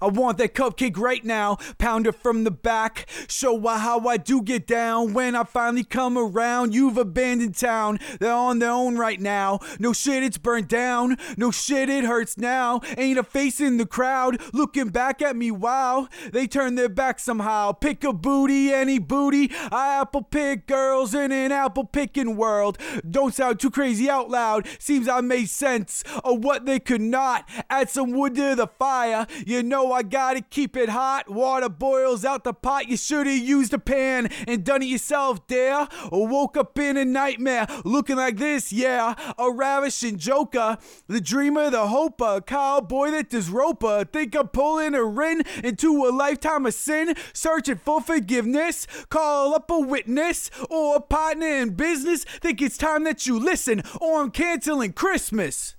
I want that cupcake right now. Pound it from the back. Show how I do get down when I finally come around. You've abandoned town. They're on their own right now. No shit, it's burnt down. No shit, it hurts now. Ain't a face in the crowd looking back at me. Wow, they turn their back somehow. Pick a booty, any booty. I apple pick girls in an apple picking world. Don't sound too crazy out loud. Seems I made sense of what they could not. Add some wood to the fire. You know Oh, I gotta keep it hot. Water boils out the pot. You should've used a pan and done it yourself, there. Or woke up in a nightmare looking like this, yeah. A ravishing joker. The dreamer, the hoper. Cowboy that does roper. Think I'm pulling a in into a lifetime of sin. Searching for forgiveness. Call up a witness or a partner in business. Think it's time that you listen or I'm canceling Christmas.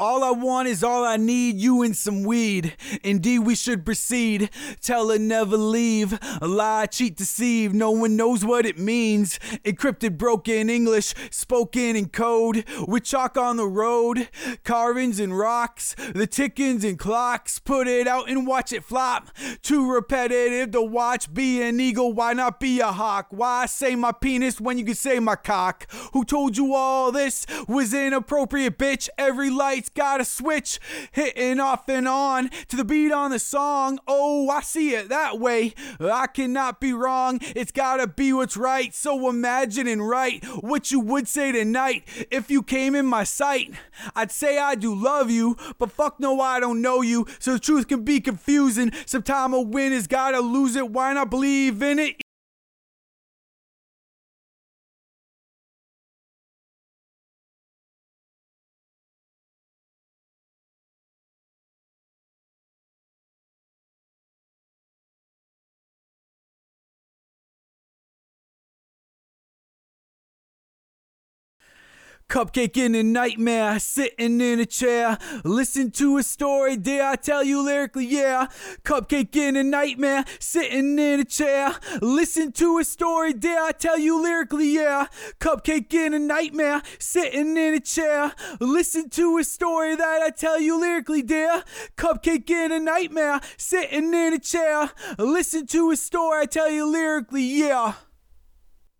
All I want is all I need, you and some weed. Indeed, we should proceed. Tell her never leave. A Lie, cheat, deceive. No one knows what it means. Encrypted, broken English, spoken in code. With chalk on the road, carvings and rocks, the tickings and clocks. Put it out and watch it flop. Too repetitive to watch. Be an eagle, why not be a hawk? Why say my penis when you can say my cock? Who told you all this was inappropriate, bitch? Every light it's got a switch hitting off and on to the beat on the song. Oh, I see it that way. I cannot be wrong. It's gotta be what's right. So imagine and write what you would say tonight if you came in my sight. I'd say I do love you, but fuck no, I don't know you. So the truth can be confusing. Sometime a win is gotta lose it. Why not believe in it? Cupcake in a nightmare, sitting in a chair. Listen to a story, dare I tell you lyrically, yeah. Cupcake in a nightmare, sitting in a chair. Listen to a story, dare I tell you lyrically, yeah. Cupcake in a nightmare, sitting in a chair. Listen to a story that I tell you lyrically, dear. Cupcake in a nightmare, sitting in a chair. Listen to a story I tell you lyrically, yeah.